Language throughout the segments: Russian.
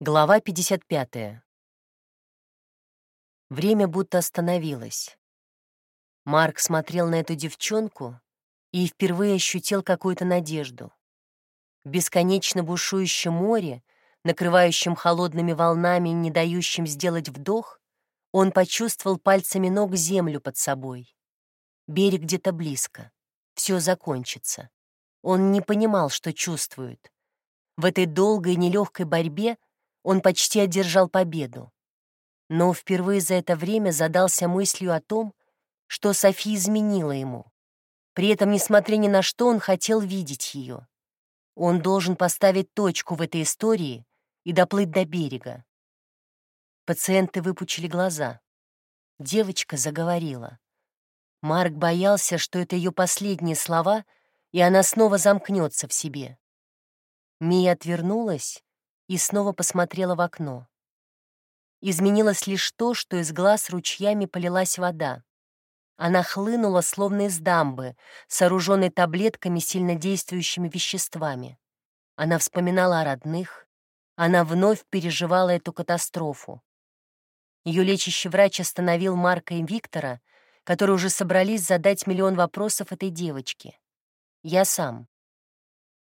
Глава 55. Время будто остановилось. Марк смотрел на эту девчонку и впервые ощутил какую-то надежду. В бесконечно бушующем море, накрывающем холодными волнами и не дающем сделать вдох, он почувствовал пальцами ног землю под собой. Берег где-то близко. Все закончится. Он не понимал, что чувствует. В этой долгой и нелегкой борьбе он почти одержал победу. Но впервые за это время задался мыслью о том, что Софи изменила ему. При этом, несмотря ни на что, он хотел видеть ее. Он должен поставить точку в этой истории и доплыть до берега. Пациенты выпучили глаза. Девочка заговорила. Марк боялся, что это ее последние слова, и она снова замкнется в себе. Мия отвернулась и снова посмотрела в окно. Изменилось лишь то, что из глаз ручьями полилась вода. Она хлынула, словно из дамбы, сооруженной таблетками сильнодействующими веществами. Она вспоминала о родных, она вновь переживала эту катастрофу. Ее лечащий врач остановил Марка и Виктора, которые уже собрались задать миллион вопросов этой девочке. Я сам.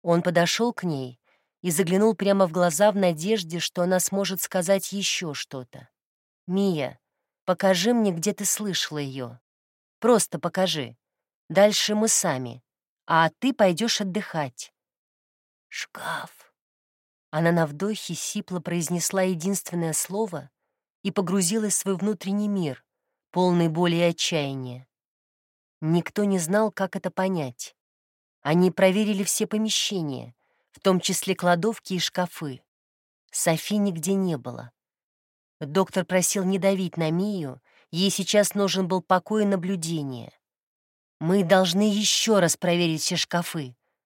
Он подошел к ней и заглянул прямо в глаза в надежде, что она сможет сказать еще что-то. «Мия, покажи мне, где ты слышала ее. Просто покажи. Дальше мы сами, а ты пойдешь отдыхать». «Шкаф». Она на вдохе сипло произнесла единственное слово и погрузилась в свой внутренний мир, полный боли и отчаяния. Никто не знал, как это понять. Они проверили все помещения, в том числе кладовки и шкафы. Софи нигде не было. Доктор просил не давить на Мию, ей сейчас нужен был покой и наблюдение. «Мы должны еще раз проверить все шкафы.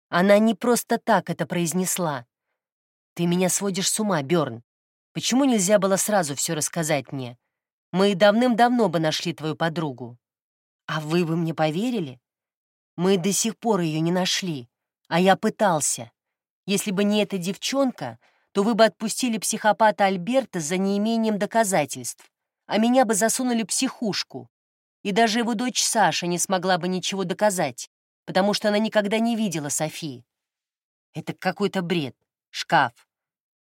Она не просто так это произнесла. Ты меня сводишь с ума, Бёрн. Почему нельзя было сразу все рассказать мне? Мы давным-давно бы нашли твою подругу. А вы бы мне поверили? Мы до сих пор ее не нашли, а я пытался. Если бы не эта девчонка, то вы бы отпустили психопата Альберта за неимением доказательств, а меня бы засунули психушку. И даже его дочь Саша не смогла бы ничего доказать, потому что она никогда не видела Софии. Это какой-то бред. Шкаф.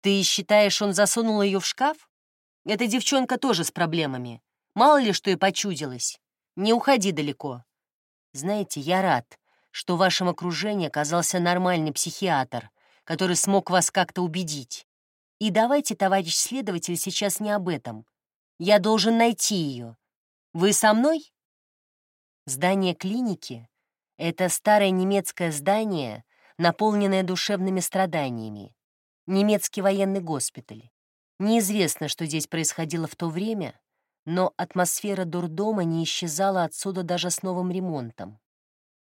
Ты считаешь, он засунул ее в шкаф? Эта девчонка тоже с проблемами. Мало ли, что и почудилось. Не уходи далеко. Знаете, я рад, что в вашем окружении оказался нормальный психиатр, который смог вас как-то убедить. И давайте, товарищ следователь, сейчас не об этом. Я должен найти ее. Вы со мной? Здание клиники — это старое немецкое здание, наполненное душевными страданиями. Немецкий военный госпиталь. Неизвестно, что здесь происходило в то время, но атмосфера дурдома не исчезала отсюда даже с новым ремонтом.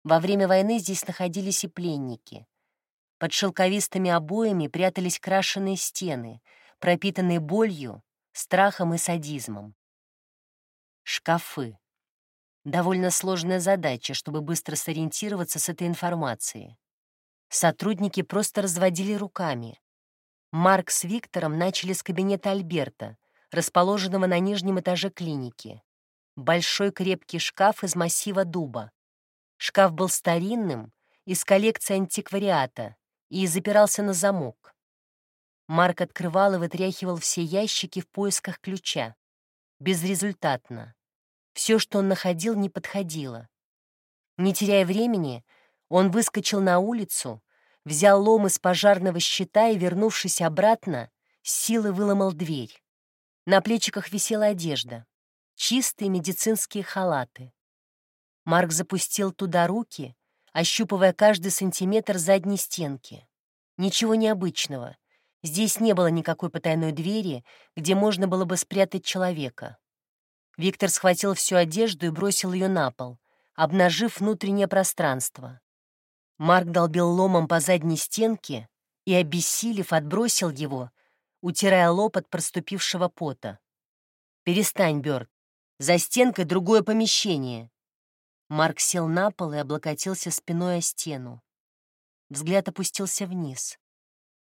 Во время войны здесь находились и пленники — под шелковистыми обоями прятались крашеные стены, пропитанные болью, страхом и садизмом. Шкафы. Довольно сложная задача, чтобы быстро сориентироваться с этой информацией. Сотрудники просто разводили руками. Марк с Виктором начали с кабинета Альберта, расположенного на нижнем этаже клиники. Большой крепкий шкаф из массива дуба. Шкаф был старинным, из коллекции антиквариата, и запирался на замок. Марк открывал и вытряхивал все ящики в поисках ключа. Безрезультатно. Все, что он находил, не подходило. Не теряя времени, он выскочил на улицу, взял лом из пожарного щита и, вернувшись обратно, с силы выломал дверь. На плечиках висела одежда, чистые медицинские халаты. Марк запустил туда руки ощупывая каждый сантиметр задней стенки. Ничего необычного. Здесь не было никакой потайной двери, где можно было бы спрятать человека. Виктор схватил всю одежду и бросил ее на пол, обнажив внутреннее пространство. Марк долбил ломом по задней стенке и, обессилев, отбросил его, утирая лоб от проступившего пота. «Перестань, Бёрд. За стенкой другое помещение. Марк сел на пол и облокотился спиной о стену. Взгляд опустился вниз.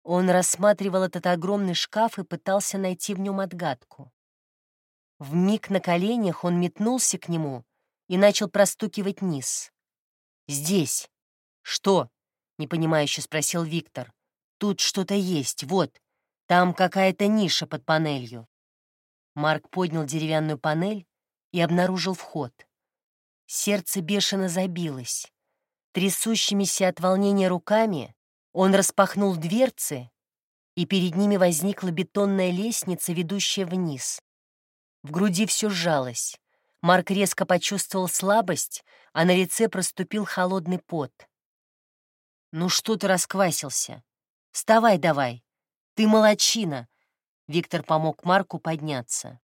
Он рассматривал этот огромный шкаф и пытался найти в нем отгадку. В миг на коленях он метнулся к нему и начал простукивать низ. «Здесь». «Что?» — непонимающе спросил Виктор. «Тут что-то есть, вот. Там какая-то ниша под панелью». Марк поднял деревянную панель и обнаружил вход. Сердце бешено забилось. Трясущимися от волнения руками он распахнул дверцы, и перед ними возникла бетонная лестница, ведущая вниз. В груди все сжалось. Марк резко почувствовал слабость, а на лице проступил холодный пот. «Ну что ты расквасился? Вставай давай! Ты молочина!» Виктор помог Марку подняться.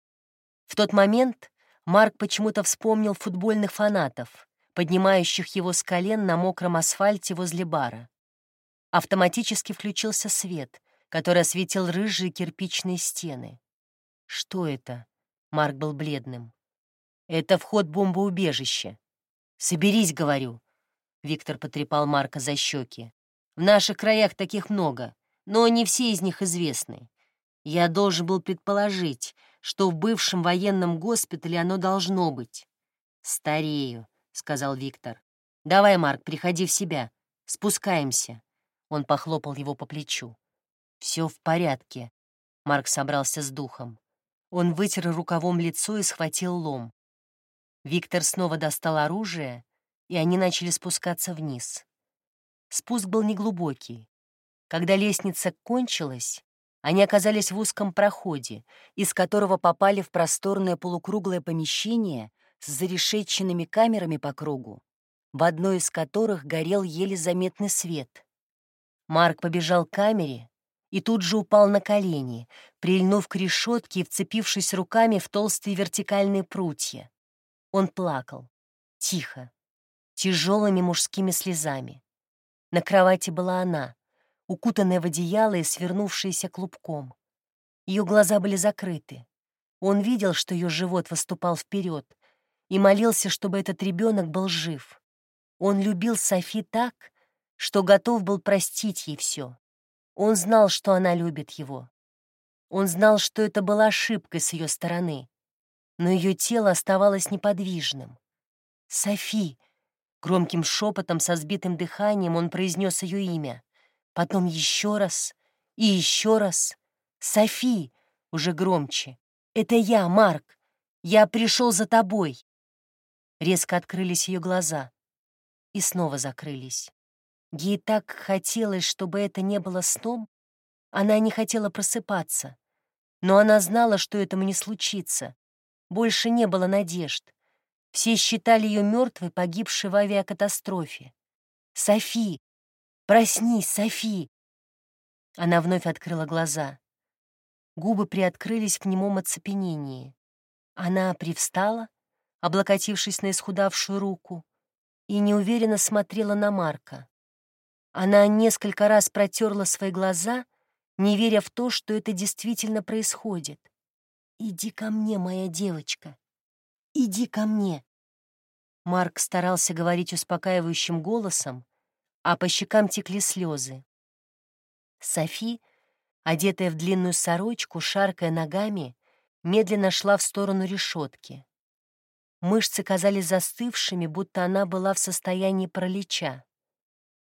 В тот момент Марк почему-то вспомнил футбольных фанатов, поднимающих его с колен на мокром асфальте возле бара. Автоматически включился свет, который осветил рыжие кирпичные стены. Что это? Марк был бледным. «Это вход бомбоубежища. Соберись, говорю». Виктор потрепал Марка за щеки. «В наших краях таких много, но не все из них известны. Я должен был предположить, что в бывшем военном госпитале оно должно быть». «Старею», — сказал Виктор. «Давай, Марк, приходи в себя. Спускаемся». Он похлопал его по плечу. «Все в порядке». Марк собрался с духом. Он вытер рукавом лицо и схватил лом. Виктор снова достал оружие, и они начали спускаться вниз. Спуск был неглубокий. Когда лестница кончилась, они оказались в узком проходе, из которого попали в просторное полукруглое помещение с зарешетченными камерами по кругу, в одной из которых горел еле заметный свет. Марк побежал к камере, и тут же упал на колени, прильнув к решетке и вцепившись руками в толстые вертикальные прутья. Он плакал. Тихо. Тяжелыми мужскими слезами. На кровати была она, укутанная в одеяло и свернувшаяся клубком. Ее глаза были закрыты. Он видел, что ее живот выступал вперед, и молился, чтобы этот ребенок был жив. Он любил Софи так, что готов был простить ей все. Он знал, что она любит его. Он знал, что это была ошибкой с ее стороны, но ее тело оставалось неподвижным. «Софи!» Громким шепотом со сбитым дыханием он произнес ее имя. Потом еще раз и еще раз. «Софи!» Уже громче. «Это я, Марк! Я пришел за тобой!» Резко открылись ее глаза и снова закрылись. Ей так хотелось, чтобы это не было сном. Она не хотела просыпаться. Но она знала, что этому не случится. Больше не было надежд. Все считали ее мертвой, погибшей в авиакатастрофе. «Софи! Проснись, Софи!» Она вновь открыла глаза. Губы приоткрылись в немом оцепенении. Она привстала, облокотившись на исхудавшую руку, и неуверенно смотрела на Марка. Она несколько раз протерла свои глаза, не веря в то, что это действительно происходит. «Иди ко мне, моя девочка! Иди ко мне!» Марк старался говорить успокаивающим голосом, а по щекам текли слезы. Софи, одетая в длинную сорочку, шаркая ногами, медленно шла в сторону решетки. Мышцы казались застывшими, будто она была в состоянии паралича.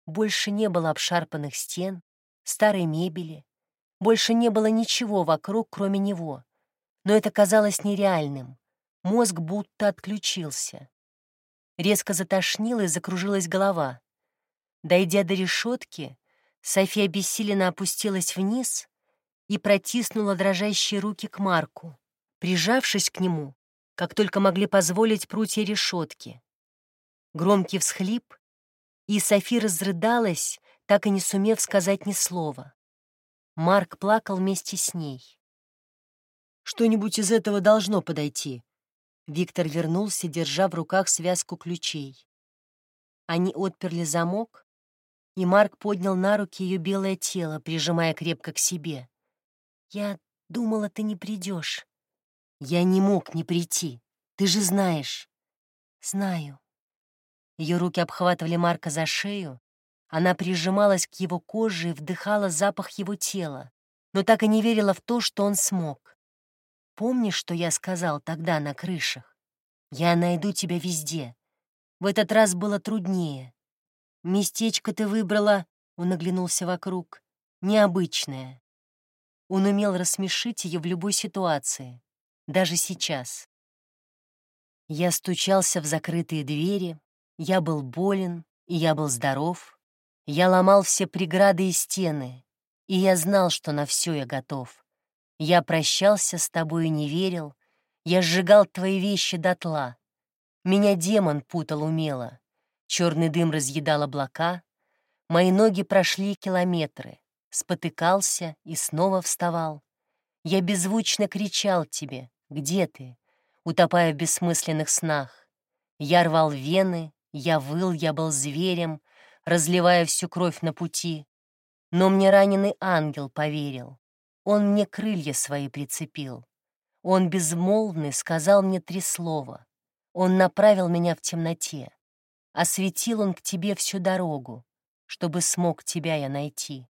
Больше не было обшарпанных стен, старой мебели. Больше не было ничего вокруг, кроме него. Но это казалось нереальным. Мозг будто отключился. Резко затошнило и закружилась голова. Дойдя до решетки, София бессиленно опустилась вниз и протиснула дрожащие руки к Марку, прижавшись к нему, как только могли позволить прутья решетки. Громкий всхлип, и Софи разрыдалась, так и не сумев сказать ни слова. Марк плакал вместе с ней. «Что-нибудь из этого должно подойти». Виктор вернулся, держа в руках связку ключей. Они отперли замок, и Марк поднял на руки ее белое тело, прижимая крепко к себе. «Я думала, ты не придешь. «Я не мог не прийти. Ты же знаешь». «Знаю», ее руки обхватывали Марка за шею, Она прижималась к его коже и вдыхала запах его тела, но так и не верила в то, что он смог. Помнишь, что я сказал тогда на крышах? Я найду тебя везде. В этот раз было труднее. Местечко ты выбрала, он оглянулся вокруг, необычное. Он умел рассмешить ее в любой ситуации, даже сейчас. Я стучался в закрытые двери, я был болен, и я был здоров. Я ломал все преграды и стены, и я знал, что на все я готов. Я прощался с тобой и не верил, я сжигал твои вещи дотла. Меня демон путал умело, черный дым разъедал облака, мои ноги прошли километры, спотыкался и снова вставал. Я беззвучно кричал тебе, где ты, утопая в бессмысленных снах. Я рвал вены, я выл, я был зверем, разливая всю кровь на пути. Но мне раненый ангел поверил. Он мне крылья свои прицепил. Он безмолвный сказал мне три слова. Он направил меня в темноте. Осветил он к тебе всю дорогу, чтобы смог тебя я найти.